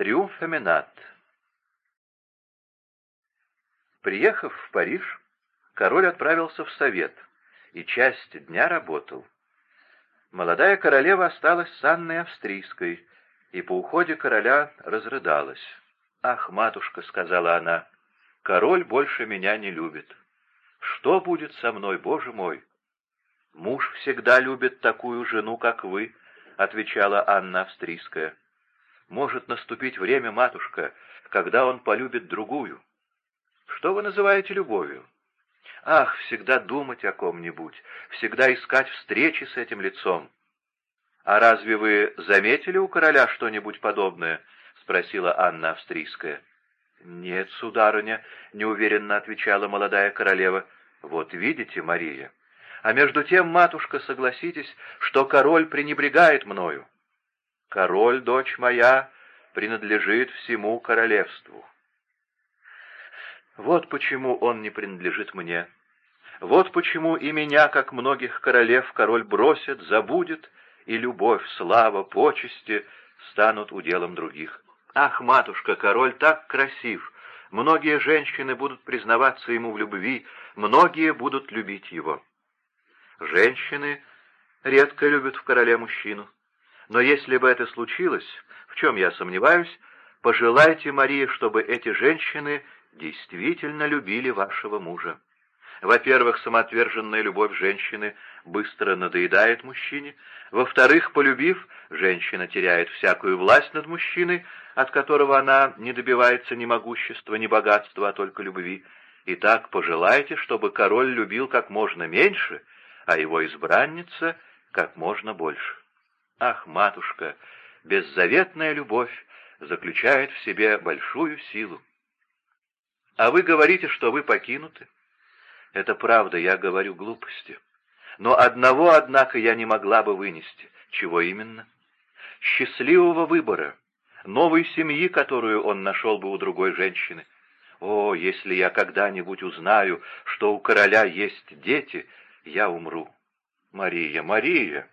Триумфоминат. Приехав в Париж, король отправился в совет и часть дня работал. Молодая королева осталась с Анной Австрийской, и по уходе короля разрыдалась. «Ах, матушка», — сказала она, — «король больше меня не любит. Что будет со мной, боже мой?» «Муж всегда любит такую жену, как вы», — отвечала Анна Австрийская. Может наступить время, матушка, когда он полюбит другую. Что вы называете любовью? Ах, всегда думать о ком-нибудь, всегда искать встречи с этим лицом. А разве вы заметили у короля что-нибудь подобное? спросила Анна Австрийская. Нет, сударыня, неуверенно отвечала молодая королева. Вот видите, Мария. А между тем, матушка, согласитесь, что король пренебрегает мною. Король, дочь моя, принадлежит всему королевству. Вот почему он не принадлежит мне. Вот почему и меня, как многих королев, король бросит, забудет, и любовь, слава, почести станут уделом других. Ах, матушка, король так красив! Многие женщины будут признаваться ему в любви, многие будут любить его. Женщины редко любят в короле мужчину. Но если бы это случилось, в чем я сомневаюсь, пожелайте, Мария, чтобы эти женщины действительно любили вашего мужа. Во-первых, самоотверженная любовь женщины быстро надоедает мужчине. Во-вторых, полюбив, женщина теряет всякую власть над мужчиной, от которого она не добивается ни могущества, ни богатства, а только любви. Итак, пожелайте, чтобы король любил как можно меньше, а его избранница как можно больше. Ах, матушка, беззаветная любовь заключает в себе большую силу. А вы говорите, что вы покинуты. Это правда, я говорю глупости. Но одного, однако, я не могла бы вынести. Чего именно? Счастливого выбора, новой семьи, которую он нашел бы у другой женщины. О, если я когда-нибудь узнаю, что у короля есть дети, я умру. Мария, Мария!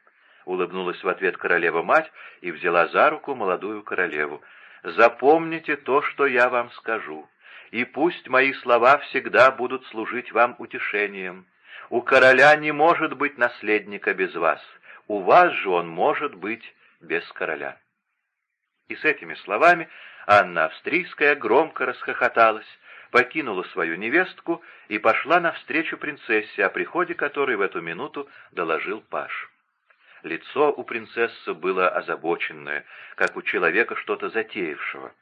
Улыбнулась в ответ королева-мать и взяла за руку молодую королеву. «Запомните то, что я вам скажу, и пусть мои слова всегда будут служить вам утешением. У короля не может быть наследника без вас, у вас же он может быть без короля». И с этими словами Анна Австрийская громко расхохоталась, покинула свою невестку и пошла навстречу принцессе, о приходе которой в эту минуту доложил Паш. Лицо у принцессы было озабоченное, как у человека что-то затеявшего.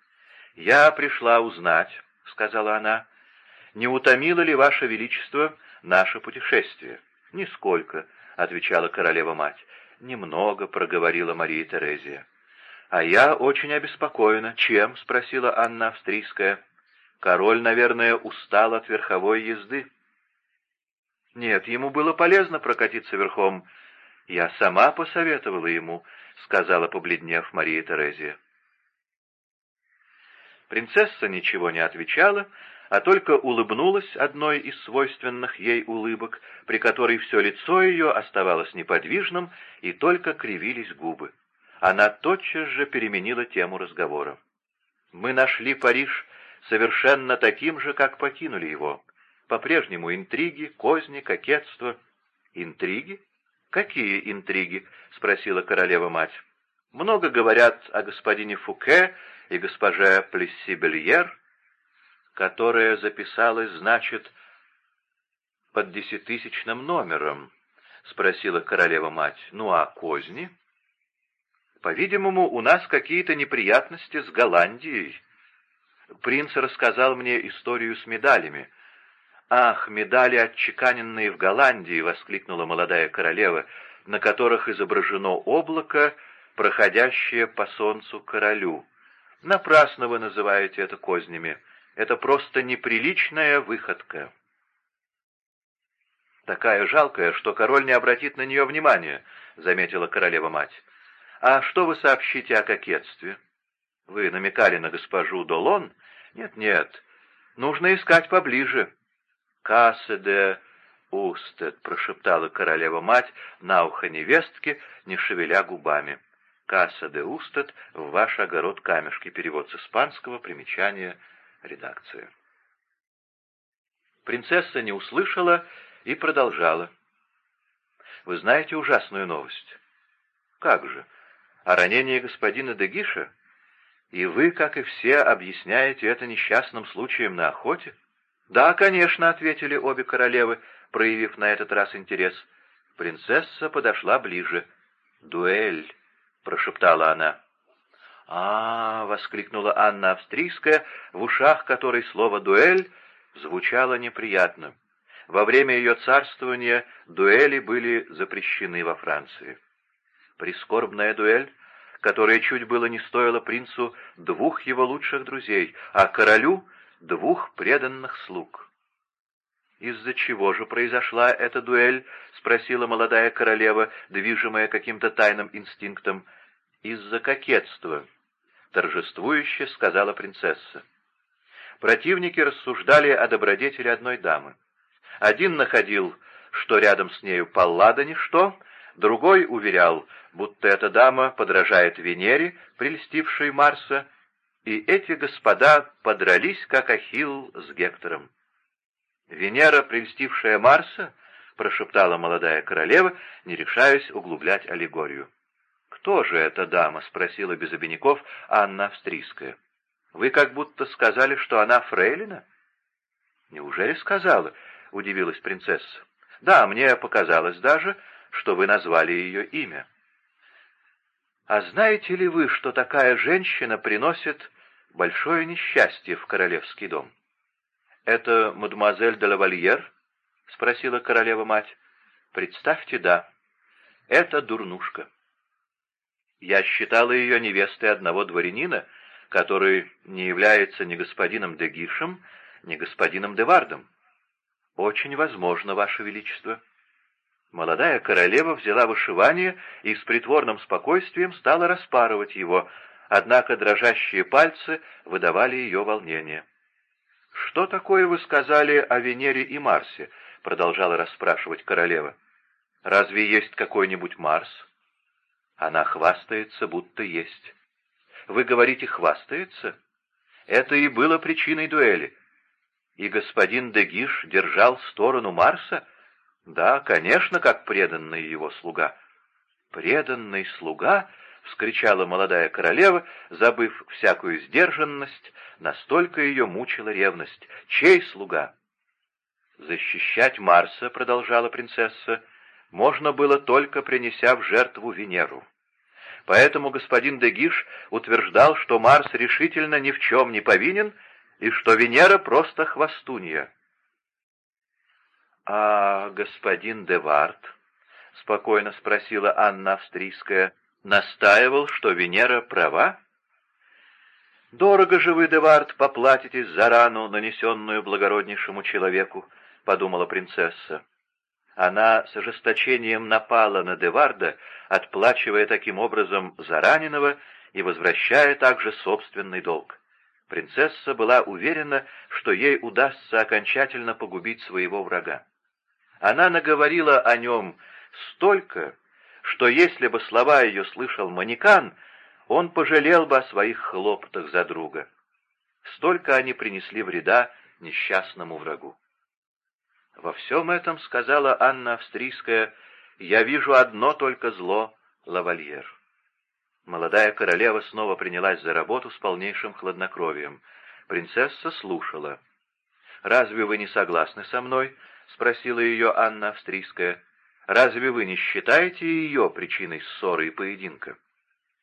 «Я пришла узнать», — сказала она, — «не утомило ли, Ваше Величество, наше путешествие?» «Нисколько», — отвечала королева-мать. «Немного», — проговорила Мария Терезия. «А я очень обеспокоена. Чем?» — спросила Анна Австрийская. «Король, наверное, устал от верховой езды». «Нет, ему было полезно прокатиться верхом», «Я сама посоветовала ему», — сказала, побледнев Мария Терезия. Принцесса ничего не отвечала, а только улыбнулась одной из свойственных ей улыбок, при которой все лицо ее оставалось неподвижным и только кривились губы. Она тотчас же переменила тему разговора. «Мы нашли Париж совершенно таким же, как покинули его. По-прежнему интриги, козни, кокетство». «Интриги?» «Какие интриги?» — спросила королева-мать. «Много говорят о господине Фуке и госпоже Плесси-Бельер, которая записалась, значит, под десятитысячным номером», — спросила королева-мать. «Ну а козни?» «По-видимому, у нас какие-то неприятности с Голландией. Принц рассказал мне историю с медалями. «Ах, медали, отчеканенные в Голландии!» — воскликнула молодая королева, на которых изображено облако, проходящее по солнцу королю. «Напрасно вы называете это кознями. Это просто неприличная выходка». «Такая жалкая, что король не обратит на нее внимания», — заметила королева-мать. «А что вы сообщите о кокетстве?» «Вы намекали на госпожу Долон?» «Нет-нет, нужно искать поближе». «Кассе де Устед», — прошептала королева-мать на ухо невестки, не шевеля губами. «Касса де Устат в ваш огород камешки». Перевод с испанского, примечание, редакция. Принцесса не услышала и продолжала. «Вы знаете ужасную новость?» «Как же? О ранении господина Дегиша? И вы, как и все, объясняете это несчастным случаем на охоте?» «Да, конечно», — ответили обе королевы, проявив на этот раз интерес. Принцесса подошла ближе. «Дуэль», — прошептала она. а, -а, -а воскликнула Анна Австрийская, в ушах которой слово «дуэль» звучало неприятно. Во время ее царствования дуэли были запрещены во Франции. Прискорбная дуэль, которая чуть было не стоила принцу двух его лучших друзей, а королю — двух преданных слуг. «Из-за чего же произошла эта дуэль?» — спросила молодая королева, движимая каким-то тайным инстинктом. «Из-за кокетства», — торжествующе сказала принцесса. Противники рассуждали о добродетели одной дамы. Один находил, что рядом с нею Паллада ничто, другой уверял, будто эта дама подражает Венере, прельстившей Марса, и эти господа подрались, как Ахилл с Гектором. «Венера, прельстившая Марса?» — прошептала молодая королева, не решаясь углублять аллегорию. «Кто же эта дама?» — спросила без обиняков Анна Австрийская. Вы как будто сказали, что она фрейлина?» «Неужели сказала?» — удивилась принцесса. «Да, мне показалось даже, что вы назвали ее имя». «А знаете ли вы, что такая женщина приносит большое несчастье в королевский дом?» «Это мадемуазель де лавальер?» — спросила королева-мать. «Представьте, да. Это дурнушка». Я считала ее невестой одного дворянина, который не является ни господином де Гишем, ни господином де Вардом. Очень возможно, Ваше Величество. Молодая королева взяла вышивание и с притворным спокойствием стала распарывать его, однако дрожащие пальцы выдавали ее волнение. «Что такое вы сказали о Венере и Марсе?» — продолжала расспрашивать королева. «Разве есть какой-нибудь Марс?» Она хвастается, будто есть. Вы говорите, хвастается? Это и было причиной дуэли. И господин Дегиш держал сторону Марса? Да, конечно, как преданный его слуга. Преданный слуга? — вскричала молодая королева, забыв всякую сдержанность, настолько ее мучила ревность. «Чей слуга?» «Защищать Марса», — продолжала принцесса, — «можно было только принеся в жертву Венеру. Поэтому господин Дегиш утверждал, что Марс решительно ни в чем не повинен и что Венера просто хвостунья. — А господин Девард, — спокойно спросила Анна Австрийская, — настаивал, что Венера права? — Дорого же вы, Девард, поплатитесь за рану, нанесенную благороднейшему человеку, — подумала принцесса. Она с ожесточением напала на Деварда, отплачивая таким образом за раненого и возвращая также собственный долг. Принцесса была уверена, что ей удастся окончательно погубить своего врага. Она наговорила о нем столько, что если бы слова ее слышал манекан, он пожалел бы о своих хлопотах за друга. Столько они принесли вреда несчастному врагу. Во всем этом, сказала Анна Австрийская, я вижу одно только зло — лавальер. Молодая королева снова принялась за работу с полнейшим хладнокровием. Принцесса слушала. «Разве вы не согласны со мной?» — спросила ее Анна Австрийская. «Разве вы не считаете ее причиной ссоры и поединка?»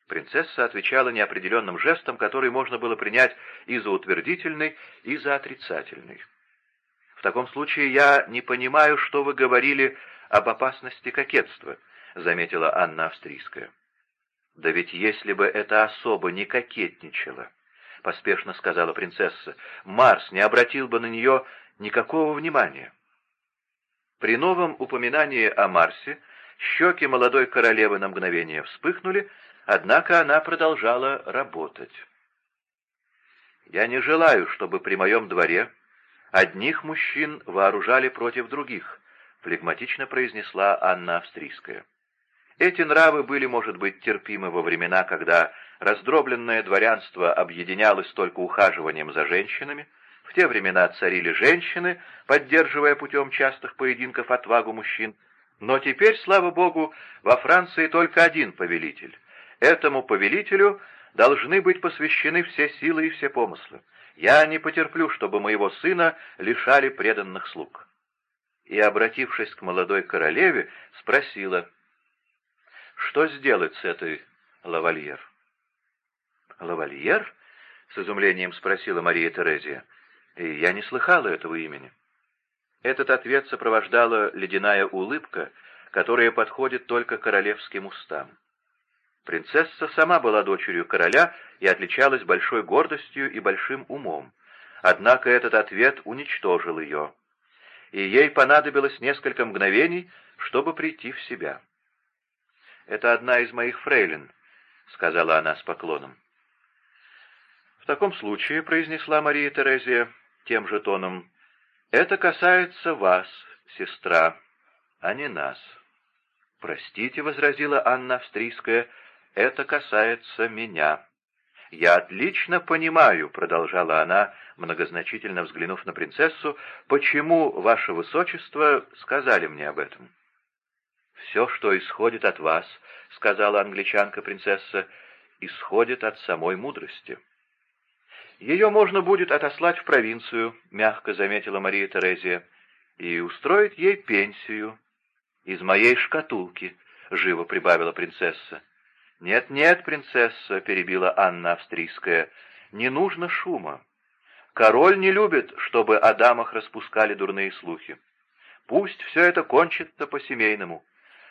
Принцесса отвечала неопределенным жестом, который можно было принять и за утвердительный, и за отрицательный. В таком случае я не понимаю, что вы говорили об опасности кокетства, — заметила Анна Австрийская. — Да ведь если бы эта особа не кокетничала, — поспешно сказала принцесса, — Марс не обратил бы на нее никакого внимания. При новом упоминании о Марсе щеки молодой королевы на мгновение вспыхнули, однако она продолжала работать. «Я не желаю, чтобы при моем дворе Одних мужчин вооружали против других, флегматично произнесла Анна Австрийская. Эти нравы были, может быть, терпимы во времена, когда раздробленное дворянство объединялось только ухаживанием за женщинами, в те времена царили женщины, поддерживая путем частых поединков отвагу мужчин, но теперь, слава богу, во Франции только один повелитель. Этому повелителю должны быть посвящены все силы и все помыслы. Я не потерплю, чтобы моего сына лишали преданных слуг. И, обратившись к молодой королеве, спросила, что сделать с этой лавальер? «Лавальер?» — с изумлением спросила Мария Терезия. И я не слыхала этого имени. Этот ответ сопровождала ледяная улыбка, которая подходит только королевским устам. Принцесса сама была дочерью короля и отличалась большой гордостью и большим умом. Однако этот ответ уничтожил ее, и ей понадобилось несколько мгновений, чтобы прийти в себя. «Это одна из моих фрейлин», — сказала она с поклоном. «В таком случае», — произнесла Мария Терезия тем же тоном, — «это касается вас, сестра, а не нас». «Простите», — возразила Анна Австрийская, — «это касается меня». «Я отлично понимаю», — продолжала она, многозначительно взглянув на принцессу, — «почему, ваше высочество, сказали мне об этом». «Все, что исходит от вас», — сказала англичанка-принцесса, — «исходит от самой мудрости». «Ее можно будет отослать в провинцию», — мягко заметила Мария Терезия, — «и устроить ей пенсию». «Из моей шкатулки», — живо прибавила принцесса. «Нет-нет, принцесса», — перебила Анна Австрийская, — «не нужно шума. Король не любит, чтобы о дамах распускали дурные слухи. Пусть все это кончится по-семейному.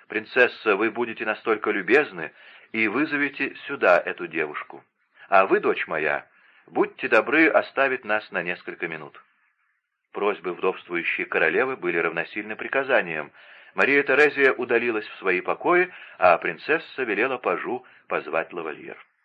Принцесса, вы будете настолько любезны и вызовете сюда эту девушку. А вы, дочь моя, Будьте добры оставить нас на несколько минут». Просьбы вдовствующей королевы были равносильны приказаниям. Мария Терезия удалилась в свои покои, а принцесса велела пажу позвать лавальер.